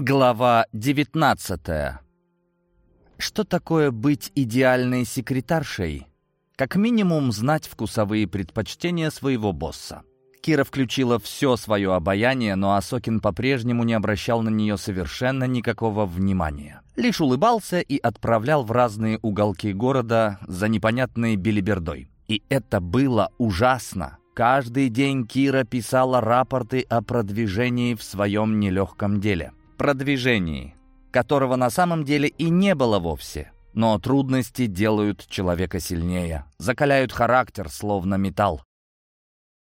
Глава 19 Что такое быть идеальной секретаршей? Как минимум знать вкусовые предпочтения своего босса. Кира включила все свое обаяние, но Асокин по-прежнему не обращал на нее совершенно никакого внимания. Лишь улыбался и отправлял в разные уголки города за непонятной билибердой. И это было ужасно. Каждый день Кира писала рапорты о продвижении в своем нелегком деле продвижении, которого на самом деле и не было вовсе. Но трудности делают человека сильнее, закаляют характер, словно металл.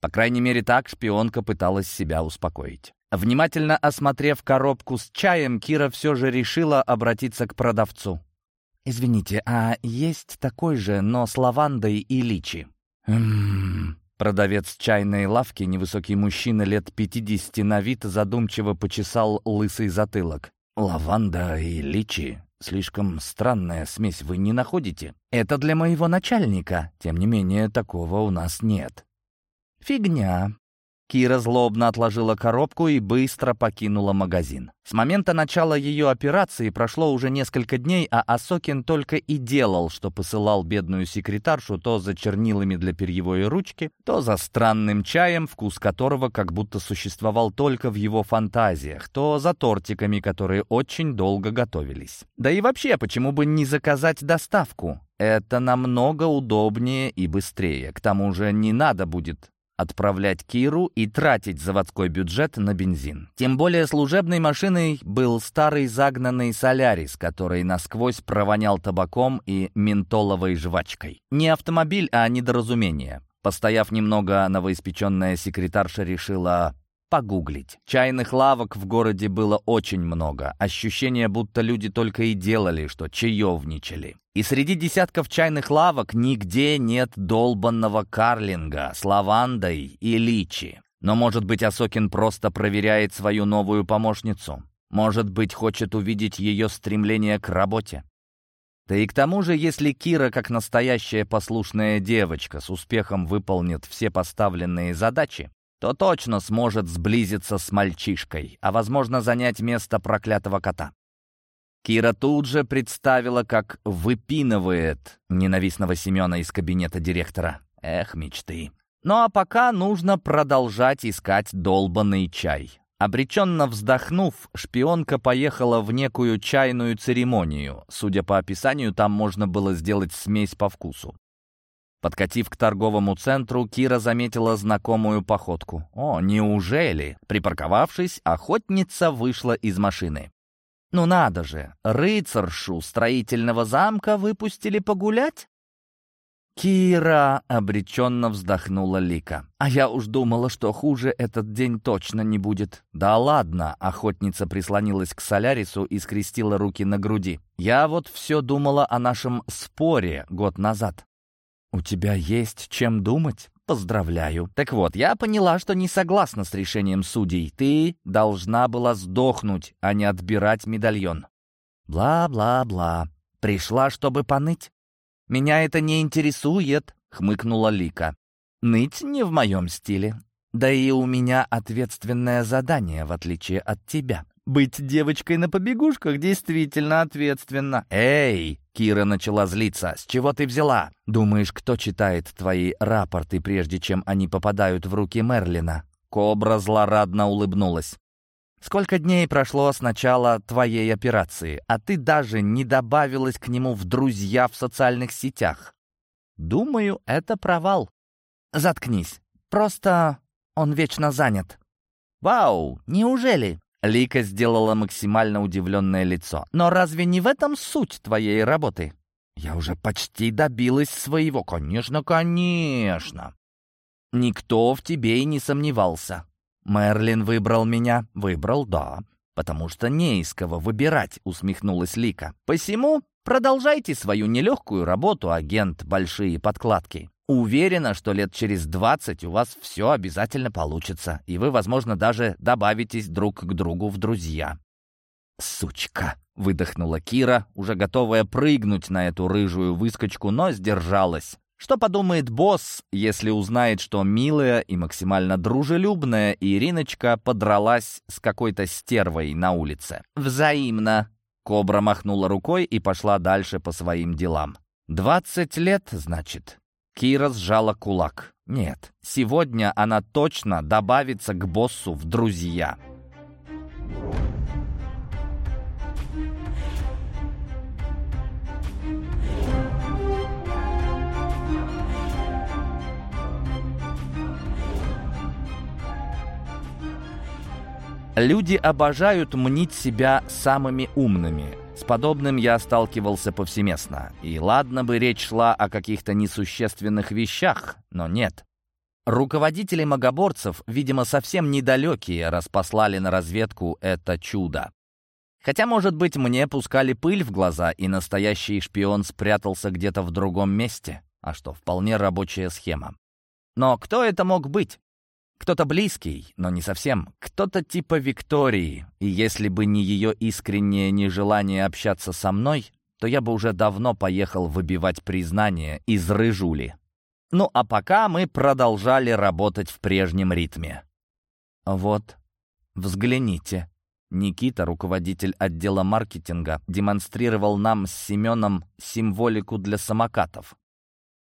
По крайней мере, так шпионка пыталась себя успокоить. Внимательно осмотрев коробку с чаем, Кира все же решила обратиться к продавцу. «Извините, а есть такой же, но с лавандой и личи?» «Ммм...» Продавец чайной лавки, невысокий мужчина лет 50 на вид, задумчиво почесал лысый затылок. «Лаванда и личи. Слишком странная смесь, вы не находите? Это для моего начальника. Тем не менее, такого у нас нет». «Фигня», Кира злобно отложила коробку и быстро покинула магазин. С момента начала ее операции прошло уже несколько дней, а Асокин только и делал, что посылал бедную секретаршу то за чернилами для перьевой ручки, то за странным чаем, вкус которого как будто существовал только в его фантазиях, то за тортиками, которые очень долго готовились. Да и вообще, почему бы не заказать доставку? Это намного удобнее и быстрее. К тому же не надо будет отправлять Киру и тратить заводской бюджет на бензин. Тем более служебной машиной был старый загнанный «Солярис», который насквозь провонял табаком и ментоловой жвачкой. Не автомобиль, а недоразумение. Постояв немного, новоиспеченная секретарша решила погуглить. Чайных лавок в городе было очень много. Ощущение, будто люди только и делали, что чаевничали. И среди десятков чайных лавок нигде нет долбанного карлинга с лавандой и личи. Но, может быть, Асокин просто проверяет свою новую помощницу? Может быть, хочет увидеть ее стремление к работе? Да и к тому же, если Кира, как настоящая послушная девочка, с успехом выполнит все поставленные задачи, то точно сможет сблизиться с мальчишкой, а, возможно, занять место проклятого кота. Кира тут же представила, как выпинывает ненавистного Семена из кабинета директора. Эх, мечты. Ну а пока нужно продолжать искать долбанный чай. Обреченно вздохнув, шпионка поехала в некую чайную церемонию. Судя по описанию, там можно было сделать смесь по вкусу. Подкатив к торговому центру, Кира заметила знакомую походку. «О, неужели?» Припарковавшись, охотница вышла из машины. «Ну надо же, рыцаршу строительного замка выпустили погулять?» «Кира!» — обреченно вздохнула Лика. «А я уж думала, что хуже этот день точно не будет». «Да ладно!» — охотница прислонилась к Солярису и скрестила руки на груди. «Я вот все думала о нашем споре год назад. «У тебя есть чем думать? Поздравляю. Так вот, я поняла, что не согласна с решением судей. Ты должна была сдохнуть, а не отбирать медальон». «Бла-бла-бла. Пришла, чтобы поныть?» «Меня это не интересует», — хмыкнула Лика. «Ныть не в моем стиле. Да и у меня ответственное задание, в отличие от тебя. Быть девочкой на побегушках действительно ответственно. Эй, Кира начала злиться. «С чего ты взяла? Думаешь, кто читает твои рапорты, прежде чем они попадают в руки Мерлина?» Кобра злорадно улыбнулась. «Сколько дней прошло с начала твоей операции, а ты даже не добавилась к нему в друзья в социальных сетях? Думаю, это провал. Заткнись. Просто он вечно занят». «Вау, неужели?» Лика сделала максимально удивленное лицо. «Но разве не в этом суть твоей работы?» «Я уже почти добилась своего. Конечно, конечно!» «Никто в тебе и не сомневался. Мерлин выбрал меня?» «Выбрал, да. Потому что не из кого выбирать», — усмехнулась Лика. «Посему продолжайте свою нелегкую работу, агент Большие Подкладки. Уверена, что лет через двадцать у вас все обязательно получится, и вы, возможно, даже добавитесь друг к другу в друзья». «Сучка!» — выдохнула Кира, уже готовая прыгнуть на эту рыжую выскочку, но сдержалась. Что подумает босс, если узнает, что милая и максимально дружелюбная Ириночка подралась с какой-то стервой на улице? Взаимно. Кобра махнула рукой и пошла дальше по своим делам. «Двадцать лет, значит?» Кира сжала кулак. «Нет, сегодня она точно добавится к боссу в друзья». Люди обожают мнить себя самыми умными. С подобным я сталкивался повсеместно. И ладно бы речь шла о каких-то несущественных вещах, но нет. Руководители магоборцев, видимо, совсем недалекие, распослали на разведку это чудо. Хотя, может быть, мне пускали пыль в глаза, и настоящий шпион спрятался где-то в другом месте. А что, вполне рабочая схема. Но кто это мог быть? Кто-то близкий, но не совсем. Кто-то типа Виктории. И если бы не ее искреннее нежелание общаться со мной, то я бы уже давно поехал выбивать признание из рыжули. Ну а пока мы продолжали работать в прежнем ритме. Вот, взгляните. Никита, руководитель отдела маркетинга, демонстрировал нам с Семеном символику для самокатов.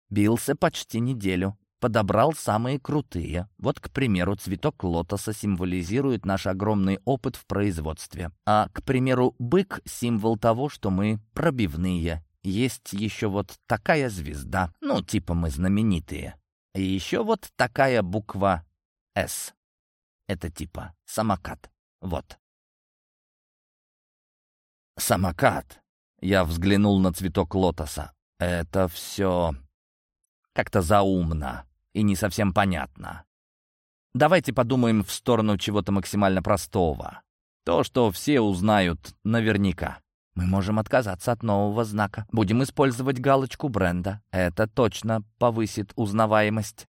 Бился почти неделю подобрал самые крутые. Вот, к примеру, цветок лотоса символизирует наш огромный опыт в производстве. А, к примеру, бык — символ того, что мы пробивные. Есть еще вот такая звезда, ну, типа мы знаменитые. И еще вот такая буква «С». Это типа самокат. Вот. Самокат. Я взглянул на цветок лотоса. Это все как-то заумно и не совсем понятно. Давайте подумаем в сторону чего-то максимально простого. То, что все узнают наверняка. Мы можем отказаться от нового знака. Будем использовать галочку бренда. Это точно повысит узнаваемость.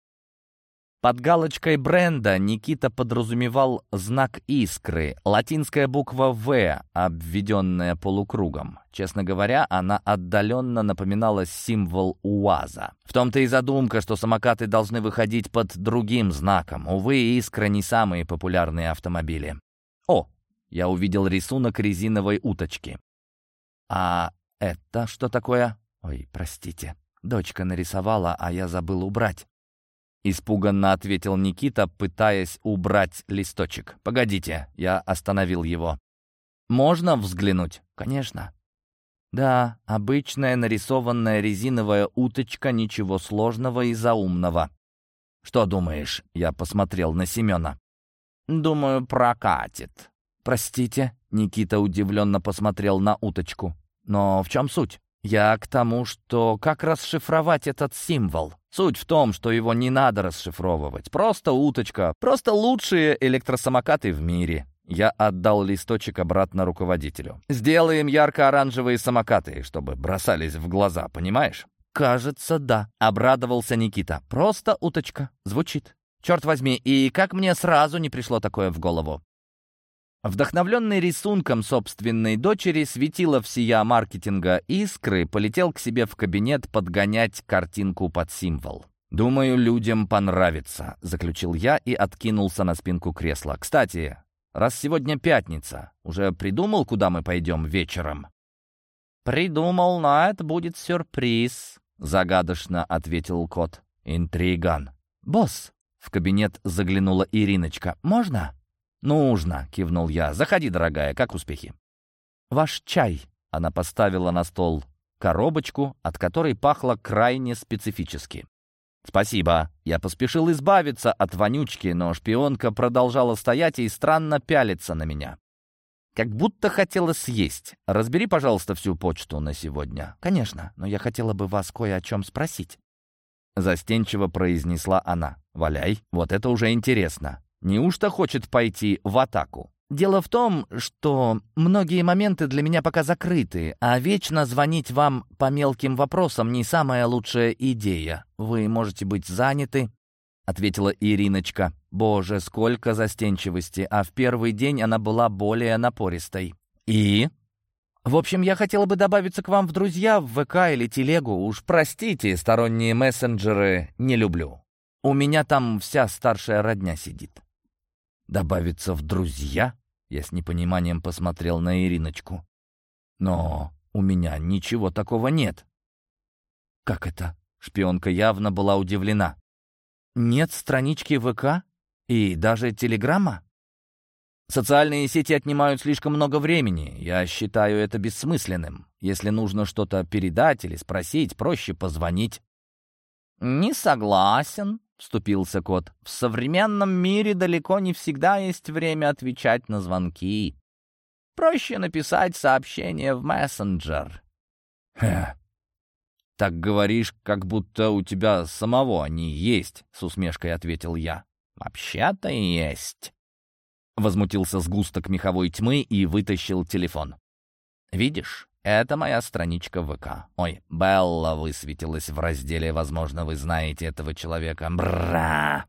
Под галочкой бренда Никита подразумевал знак искры, латинская буква «В», обведенная полукругом. Честно говоря, она отдаленно напоминала символ УАЗа. В том-то и задумка, что самокаты должны выходить под другим знаком. Увы, искра не самые популярные автомобили. О, я увидел рисунок резиновой уточки. А это что такое? Ой, простите. Дочка нарисовала, а я забыл убрать. Испуганно ответил Никита, пытаясь убрать листочек. «Погодите», — я остановил его. «Можно взглянуть?» «Конечно». «Да, обычная нарисованная резиновая уточка, ничего сложного и заумного». «Что думаешь?» — я посмотрел на Семена. «Думаю, прокатит». «Простите?» — Никита удивленно посмотрел на уточку. «Но в чем суть?» «Я к тому, что как расшифровать этот символ?» Суть в том, что его не надо расшифровывать. Просто уточка. Просто лучшие электросамокаты в мире. Я отдал листочек обратно руководителю. «Сделаем ярко-оранжевые самокаты, чтобы бросались в глаза, понимаешь?» «Кажется, да», — обрадовался Никита. «Просто уточка. Звучит. Черт возьми, и как мне сразу не пришло такое в голову?» Вдохновленный рисунком собственной дочери, светила всея маркетинга искры, полетел к себе в кабинет подгонять картинку под символ. «Думаю, людям понравится», — заключил я и откинулся на спинку кресла. «Кстати, раз сегодня пятница, уже придумал, куда мы пойдем вечером?» «Придумал, но это будет сюрприз», — загадочно ответил кот. «Интриган». «Босс», — в кабинет заглянула Ириночка, — «можно?» «Нужно», — кивнул я. «Заходи, дорогая, как успехи?» «Ваш чай», — она поставила на стол коробочку, от которой пахло крайне специфически. «Спасибо». Я поспешил избавиться от вонючки, но шпионка продолжала стоять и странно пялиться на меня. Как будто хотела съесть. Разбери, пожалуйста, всю почту на сегодня. Конечно, но я хотела бы вас кое о чем спросить. Застенчиво произнесла она. «Валяй, вот это уже интересно. Неужто хочет пойти в атаку? Дело в том, что многие моменты для меня пока закрыты, а вечно звонить вам по мелким вопросам не самая лучшая идея. Вы можете быть заняты, — ответила Ириночка. Боже, сколько застенчивости, а в первый день она была более напористой. И? В общем, я хотела бы добавиться к вам в друзья в ВК или телегу. Уж простите, сторонние мессенджеры не люблю. У меня там вся старшая родня сидит. Добавиться в друзья? Я с непониманием посмотрел на Ириночку. Но у меня ничего такого нет. Как это? Шпионка явно была удивлена. Нет странички ВК и даже Телеграмма? Социальные сети отнимают слишком много времени. Я считаю это бессмысленным. Если нужно что-то передать или спросить, проще позвонить. «Не согласен», — вступился кот. «В современном мире далеко не всегда есть время отвечать на звонки. Проще написать сообщение в мессенджер». «Хе, так говоришь, как будто у тебя самого они есть», — с усмешкой ответил я. «Вообще-то есть». Возмутился сгусток меховой тьмы и вытащил телефон. «Видишь, это моя страничка ВК. Ой, Белла высветилась в разделе «Возможно, вы знаете этого человека». Бра!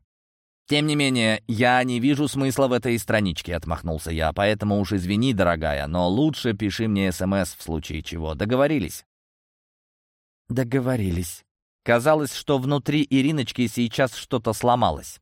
«Тем не менее, я не вижу смысла в этой страничке», — отмахнулся я, «поэтому уж извини, дорогая, но лучше пиши мне СМС в случае чего. Договорились?» «Договорились». Казалось, что внутри Ириночки сейчас что-то сломалось.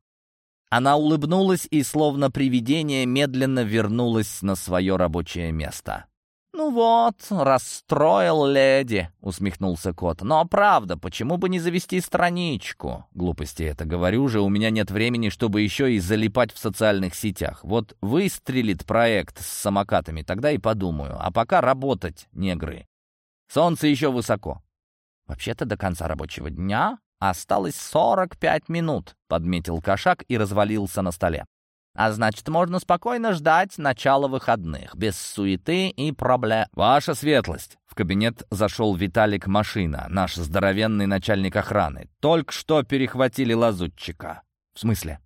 Она улыбнулась и, словно привидение, медленно вернулась на свое рабочее место. «Ну вот, расстроил леди», — усмехнулся кот. «Но правда, почему бы не завести страничку?» Глупости это говорю же, у меня нет времени, чтобы еще и залипать в социальных сетях. Вот выстрелит проект с самокатами, тогда и подумаю. А пока работать, негры. Солнце еще высоко. Вообще-то до конца рабочего дня «Осталось сорок пять минут», — подметил кошак и развалился на столе. «А значит, можно спокойно ждать начала выходных, без суеты и проблем». «Ваша светлость!» В кабинет зашел Виталик Машина, наш здоровенный начальник охраны. Только что перехватили лазутчика. «В смысле?»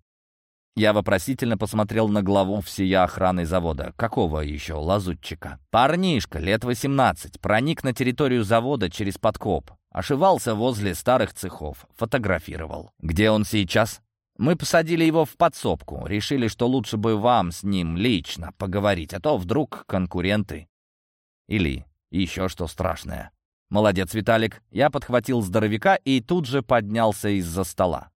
Я вопросительно посмотрел на главу всея охраны завода. Какого еще лазутчика? Парнишка, лет 18, проник на территорию завода через подкоп. Ошивался возле старых цехов, фотографировал. Где он сейчас? Мы посадили его в подсобку. Решили, что лучше бы вам с ним лично поговорить, а то вдруг конкуренты. Или еще что страшное. Молодец, Виталик. Я подхватил здоровяка и тут же поднялся из-за стола.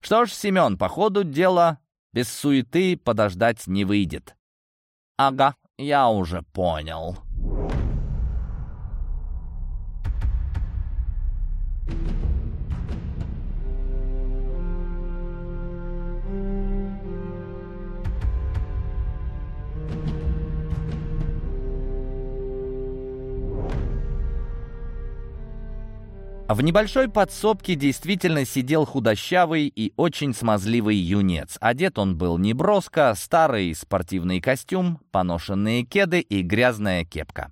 Что ж, Семен, по ходу дела без суеты подождать не выйдет. Ага, я уже понял. В небольшой подсобке действительно сидел худощавый и очень смазливый юнец. Одет он был неброско, старый спортивный костюм, поношенные кеды и грязная кепка.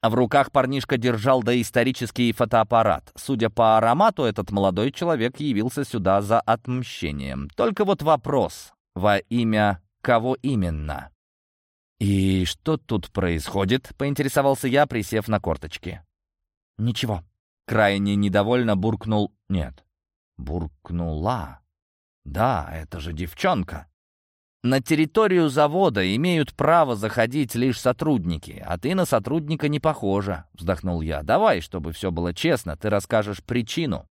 В руках парнишка держал доисторический фотоаппарат. Судя по аромату, этот молодой человек явился сюда за отмщением. Только вот вопрос, во имя кого именно? «И что тут происходит?» — поинтересовался я, присев на корточки. «Ничего», Крайне недовольно буркнул «нет». Буркнула. «Да, это же девчонка». На территорию завода имеют право заходить лишь сотрудники, а ты на сотрудника не похожа», — вздохнул я. «Давай, чтобы все было честно, ты расскажешь причину.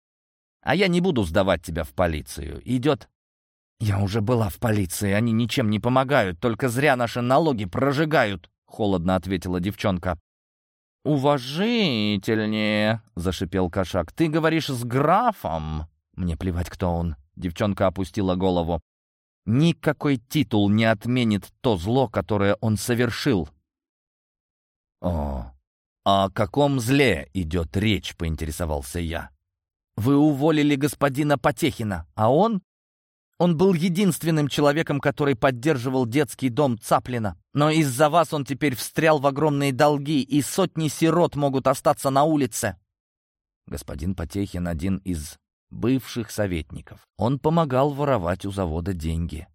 А я не буду сдавать тебя в полицию. Идет?» «Я уже была в полиции, они ничем не помогают, только зря наши налоги прожигают», — холодно ответила девчонка. «Уважительнее», — зашипел кошак. «Ты говоришь с графом?» «Мне плевать, кто он». Девчонка опустила голову. «Никакой титул не отменит то зло, которое он совершил». «О, о каком зле идет речь?» — поинтересовался я. «Вы уволили господина Потехина, а он он был единственным человеком, который поддерживал детский дом Цаплина. Но из-за вас он теперь встрял в огромные долги, и сотни сирот могут остаться на улице. Господин Потехин один из бывших советников. Он помогал воровать у завода деньги.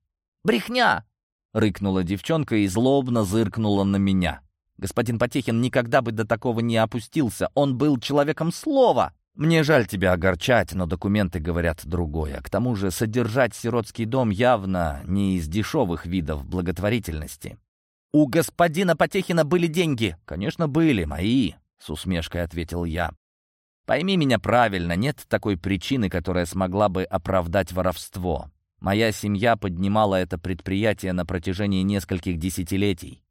«Брехня!» — рыкнула девчонка и злобно зыркнула на меня. Господин Потехин никогда бы до такого не опустился. Он был человеком слова. Мне жаль тебя огорчать, но документы говорят другое. К тому же содержать сиротский дом явно не из дешевых видов благотворительности. У господина Потехина были деньги. Конечно, были, мои, с усмешкой ответил я. Пойми меня правильно, нет такой причины, которая смогла бы оправдать воровство. Моя семья поднимала это предприятие на протяжении нескольких десятилетий.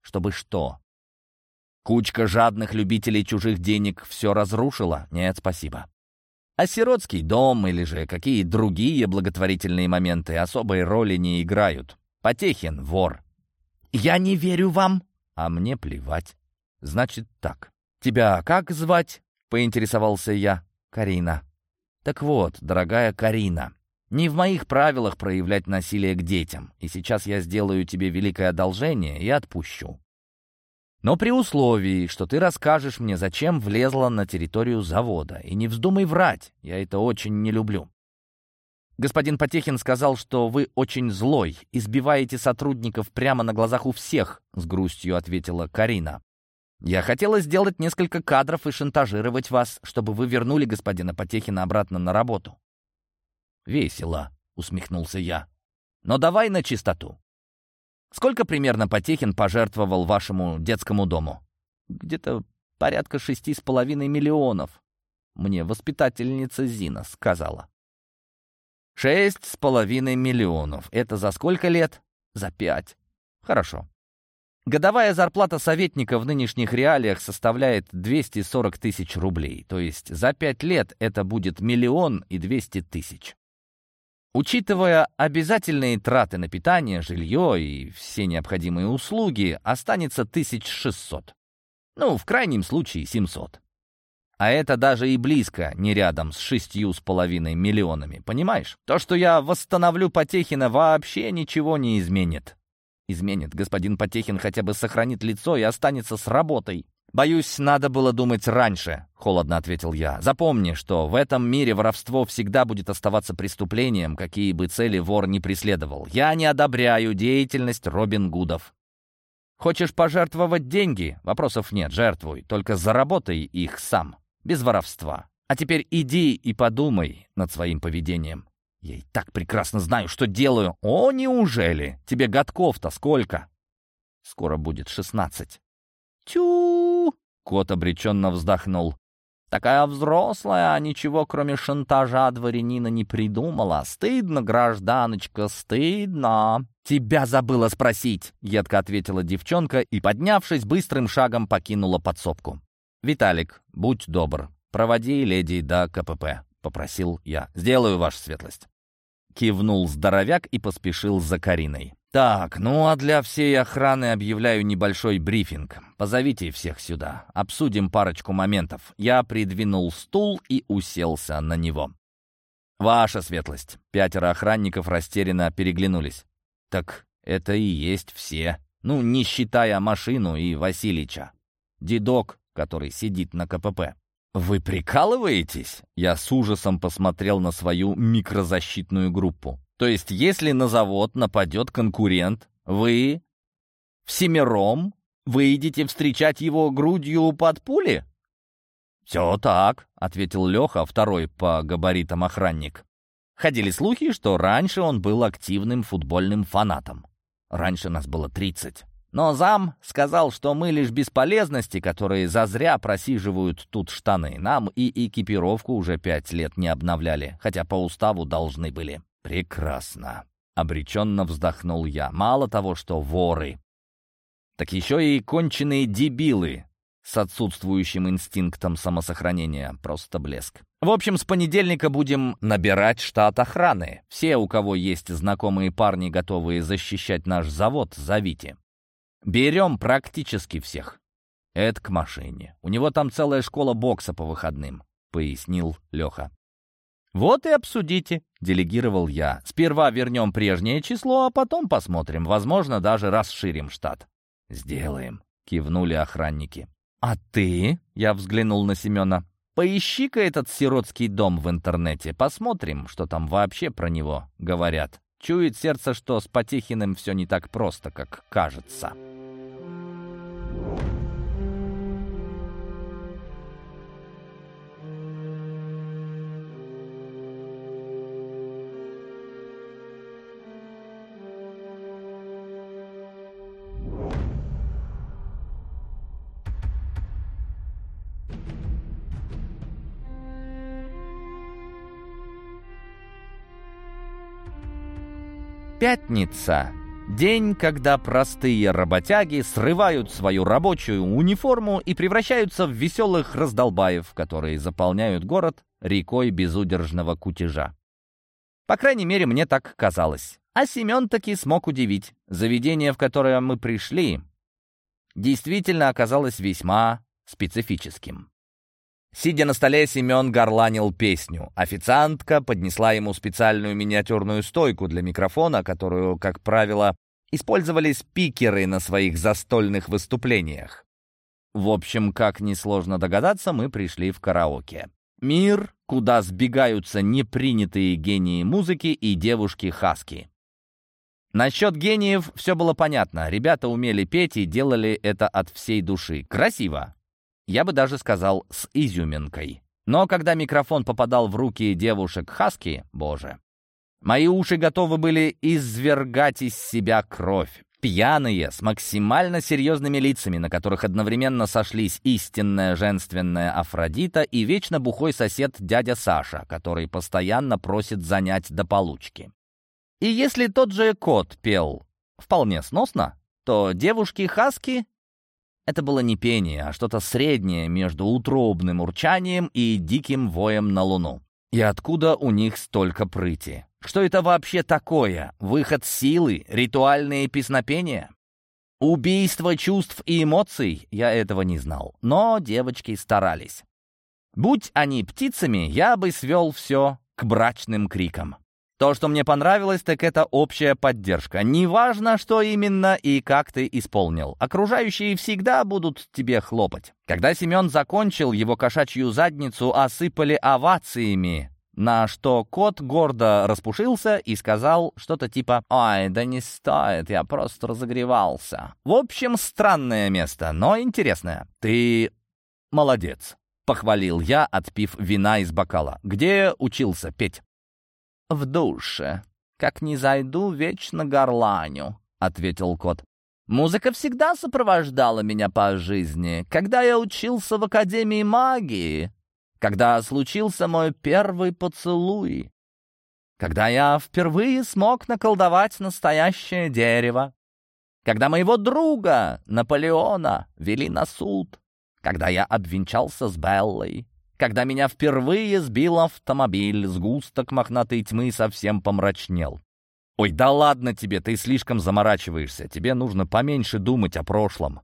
Чтобы что? Кучка жадных любителей чужих денег все разрушила? Нет, спасибо. А сиротский дом или же какие другие благотворительные моменты особой роли не играют. Потехин — вор. «Я не верю вам!» «А мне плевать. Значит так. Тебя как звать?» — поинтересовался я. «Карина». «Так вот, дорогая Карина, не в моих правилах проявлять насилие к детям, и сейчас я сделаю тебе великое одолжение и отпущу. Но при условии, что ты расскажешь мне, зачем влезла на территорию завода, и не вздумай врать, я это очень не люблю. Господин Потехин сказал, что вы очень злой, избиваете сотрудников прямо на глазах у всех, с грустью ответила Карина. Я хотела сделать несколько кадров и шантажировать вас, чтобы вы вернули господина Потехина обратно на работу. Весело, усмехнулся я. Но давай на чистоту. Сколько примерно Потехин пожертвовал вашему детскому дому? Где-то порядка шести с половиной миллионов. Мне воспитательница Зина сказала. Шесть с половиной миллионов. Это за сколько лет? За пять. Хорошо. Годовая зарплата советника в нынешних реалиях составляет 240 тысяч рублей. То есть за пять лет это будет миллион и двести тысяч. Учитывая обязательные траты на питание, жилье и все необходимые услуги, останется 1600. Ну, в крайнем случае 700. А это даже и близко не рядом с шестью с половиной миллионами, понимаешь? То, что я восстановлю Потехина, вообще ничего не изменит. Изменит. Господин Потехин хотя бы сохранит лицо и останется с работой. «Боюсь, надо было думать раньше», — холодно ответил я. «Запомни, что в этом мире воровство всегда будет оставаться преступлением, какие бы цели вор не преследовал. Я не одобряю деятельность Робин Гудов. Хочешь пожертвовать деньги? Вопросов нет, жертвуй, только заработай их сам без воровства. А теперь иди и подумай над своим поведением. Я и так прекрасно знаю, что делаю. О, неужели? Тебе годков-то сколько? Скоро будет шестнадцать. Тю! Кот обреченно вздохнул. Такая взрослая, а ничего кроме шантажа дворянина не придумала. Стыдно, гражданочка, стыдно. Тебя забыла спросить, едко ответила девчонка и, поднявшись, быстрым шагом покинула подсобку. «Виталик, будь добр, проводи леди до КПП», — попросил я. «Сделаю, ваша светлость». Кивнул здоровяк и поспешил за Кариной. «Так, ну а для всей охраны объявляю небольшой брифинг. Позовите всех сюда. Обсудим парочку моментов». Я придвинул стул и уселся на него. «Ваша светлость». Пятеро охранников растерянно переглянулись. «Так это и есть все. Ну, не считая машину и Василича. Дедок который сидит на КПП. «Вы прикалываетесь?» Я с ужасом посмотрел на свою микрозащитную группу. «То есть, если на завод нападет конкурент, вы всемиром выйдете встречать его грудью под пули?» «Все так», — ответил Леха, второй по габаритам охранник. Ходили слухи, что раньше он был активным футбольным фанатом. Раньше нас было тридцать. Но зам сказал, что мы лишь бесполезности, которые зазря просиживают тут штаны. Нам и экипировку уже пять лет не обновляли, хотя по уставу должны были. Прекрасно. Обреченно вздохнул я. Мало того, что воры, так еще и конченые дебилы с отсутствующим инстинктом самосохранения. Просто блеск. В общем, с понедельника будем набирать штат охраны. Все, у кого есть знакомые парни, готовые защищать наш завод, зовите. Берем практически всех. Это к машине. У него там целая школа бокса по выходным, пояснил Леха. «Вот и обсудите», — делегировал я. «Сперва вернем прежнее число, а потом посмотрим. Возможно, даже расширим штат». «Сделаем», — кивнули охранники. «А ты?» — я взглянул на Семена. «Поищи-ка этот сиротский дом в интернете. Посмотрим, что там вообще про него говорят». Чует сердце, что с Потехиным все не так просто, как кажется. Пятница — день, когда простые работяги срывают свою рабочую униформу и превращаются в веселых раздолбаев, которые заполняют город рекой безудержного кутежа. По крайней мере, мне так казалось. А Семен таки смог удивить. Заведение, в которое мы пришли, действительно оказалось весьма специфическим. Сидя на столе, Семен горланил песню. Официантка поднесла ему специальную миниатюрную стойку для микрофона, которую, как правило, использовали спикеры на своих застольных выступлениях. В общем, как несложно догадаться, мы пришли в караоке. Мир, куда сбегаются непринятые гении музыки и девушки-хаски. Насчет гениев все было понятно. Ребята умели петь и делали это от всей души. Красиво. Я бы даже сказал, с изюминкой. Но когда микрофон попадал в руки девушек-хаски, боже, мои уши готовы были извергать из себя кровь. Пьяные, с максимально серьезными лицами, на которых одновременно сошлись истинная женственная Афродита и вечно бухой сосед дядя Саша, который постоянно просит занять до получки. И если тот же кот пел вполне сносно, то девушки-хаски — это было не пение, а что-то среднее между утробным урчанием и диким воем на луну. И откуда у них столько прыти? Что это вообще такое? Выход силы? Ритуальные песнопения? Убийство чувств и эмоций? Я этого не знал. Но девочки старались. Будь они птицами, я бы свел все к брачным крикам. То, что мне понравилось, так это общая поддержка. Неважно, что именно и как ты исполнил. Окружающие всегда будут тебе хлопать. Когда Семен закончил, его кошачью задницу осыпали овациями, на что кот гордо распушился и сказал что-то типа «Ой, да не стоит, я просто разогревался». В общем, странное место, но интересное. «Ты молодец», — похвалил я, отпив вина из бокала. «Где учился петь?» «В душе. Как не зайду, вечно горланю», — ответил кот. «Музыка всегда сопровождала меня по жизни. Когда я учился в Академии магии, когда случился мой первый поцелуй, когда я впервые смог наколдовать настоящее дерево, когда моего друга Наполеона вели на суд, когда я обвенчался с Беллой, когда меня впервые сбил автомобиль, сгусток мохнатой тьмы совсем помрачнел. «Ой, да ладно тебе, ты слишком заморачиваешься. Тебе нужно поменьше думать о прошлом».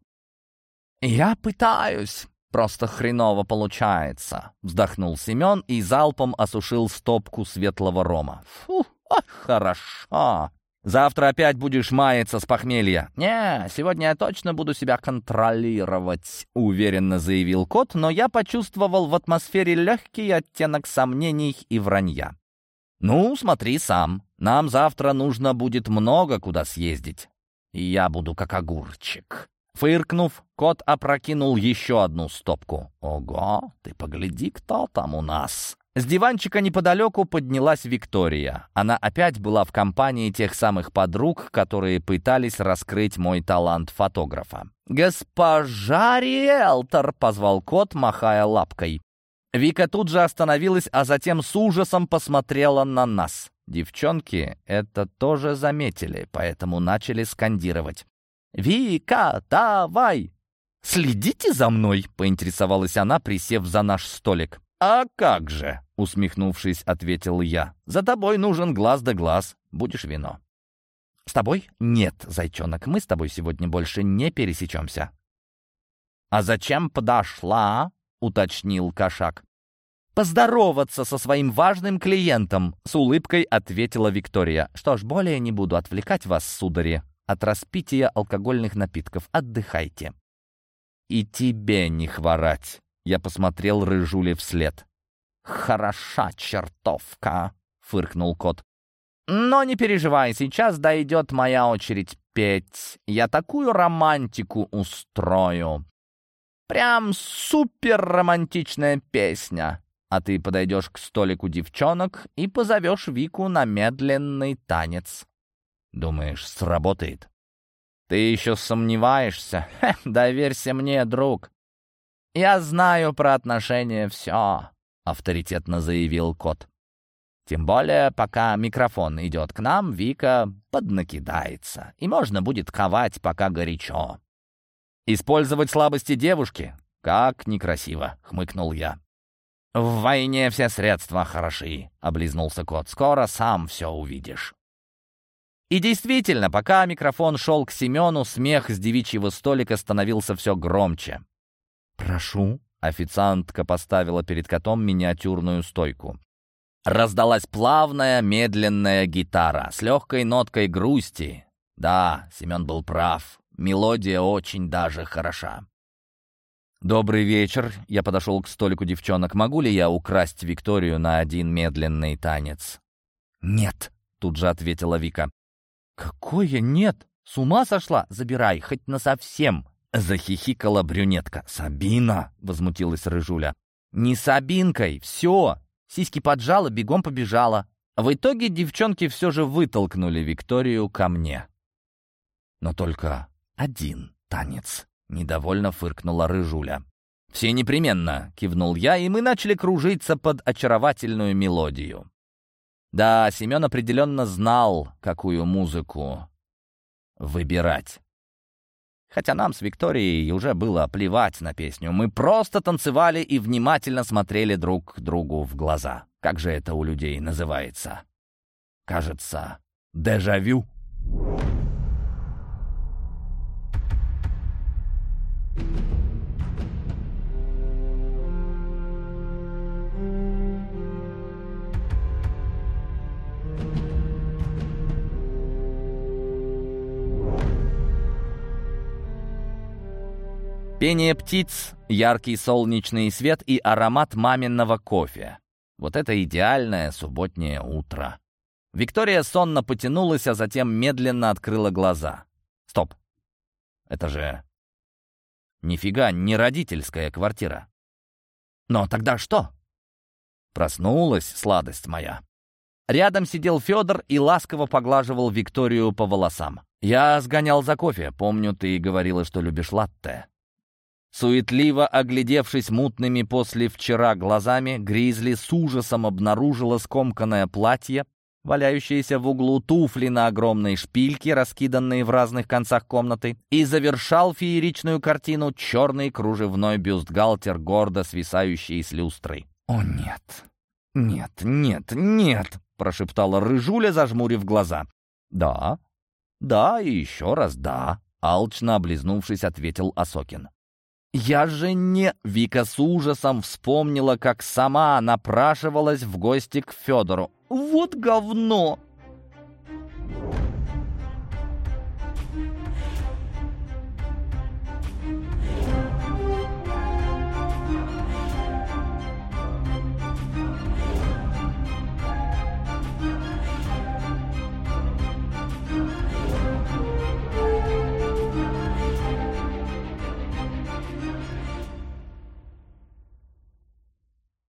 «Я пытаюсь, просто хреново получается», — вздохнул Семен и залпом осушил стопку светлого рома. «Фу, хорошо. Завтра опять будешь маяться с похмелья». «Не, сегодня я точно буду себя контролировать», — уверенно заявил кот, но я почувствовал в атмосфере легкий оттенок сомнений и вранья. «Ну, смотри сам. Нам завтра нужно будет много куда съездить. И я буду как огурчик». Фыркнув, кот опрокинул еще одну стопку. «Ого, ты погляди, кто там у нас!» С диванчика неподалеку поднялась Виктория. Она опять была в компании тех самых подруг, которые пытались раскрыть мой талант фотографа. «Госпожа риэлтор!» — позвал кот, махая лапкой. Вика тут же остановилась, а затем с ужасом посмотрела на нас. Девчонки это тоже заметили, поэтому начали скандировать. «Вика, давай!» «Следите за мной!» — поинтересовалась она, присев за наш столик. «А как же?» — усмехнувшись, ответил я. «За тобой нужен глаз да глаз. Будешь вино». «С тобой? Нет, зайчонок, мы с тобой сегодня больше не пересечемся». «А зачем подошла?» — уточнил кошак. «Поздороваться со своим важным клиентом», — с улыбкой ответила Виктория. «Что ж, более не буду отвлекать вас, судари, от распития алкогольных напитков. Отдыхайте». «И тебе не хворать», — я посмотрел Рыжуле вслед. «Хороша чертовка!» — фыркнул кот. «Но не переживай, сейчас дойдет моя очередь петь. Я такую романтику устрою. Прям супер романтичная песня. А ты подойдешь к столику девчонок и позовешь Вику на медленный танец. Думаешь, сработает? Ты еще сомневаешься? Хе, доверься мне, друг. Я знаю про отношения все. — авторитетно заявил кот. Тем более, пока микрофон идет к нам, Вика поднакидается, и можно будет ковать, пока горячо. «Использовать слабости девушки? Как некрасиво!» — хмыкнул я. «В войне все средства хороши», — облизнулся кот. «Скоро сам все увидишь». И действительно, пока микрофон шел к Семену, смех с девичьего столика становился все громче. «Прошу», — официантка поставила перед котом миниатюрную стойку. Раздалась плавная, медленная гитара с легкой ноткой грусти. Да, Семен был прав, мелодия очень даже хороша. «Добрый вечер», — я подошел к столику девчонок. «Могу ли я украсть Викторию на один медленный танец?» «Нет», — тут же ответила Вика. «Какое нет? С ума сошла? Забирай, хоть насовсем!» Захихикала брюнетка. «Сабина!» — возмутилась Рыжуля. «Не Сабинкой, все!» Сиськи поджала, бегом побежала. В итоге девчонки все же вытолкнули Викторию ко мне. Но только один танец. Недовольно фыркнула Рыжуля. «Все непременно!» — кивнул я, и мы начали кружиться под очаровательную мелодию. Да, Семен определенно знал, какую музыку выбирать. Хотя нам с Викторией уже было плевать на песню. Мы просто танцевали и внимательно смотрели друг другу в глаза. Как же это у людей называется? Кажется, дежавю. Пение птиц, яркий солнечный свет и аромат маминого кофе. Вот это идеальное субботнее утро. Виктория сонно потянулась, а затем медленно открыла глаза. Стоп. Это же... Нифига не родительская квартира. Но тогда что? Проснулась сладость моя. Рядом сидел Федор и ласково поглаживал Викторию по волосам. «Я сгонял за кофе. Помню, ты говорила, что любишь латте». Суетливо оглядевшись мутными после вчера глазами, Гризли с ужасом обнаружила скомканное платье, валяющиеся в углу туфли на огромной шпильке, раскиданные в разных концах комнаты, и завершал фееричную картину черный кружевной бюстгальтер, гордо свисающий с люстрой. «О, нет! Нет, нет, нет!» — прошептала Рыжуля, зажмурив глаза. «Да, да и еще раз да», — алчно облизнувшись, ответил Осокин. «Я же не...» Вика с ужасом вспомнила, как сама напрашивалась в гости к Федору. «Вот говно!»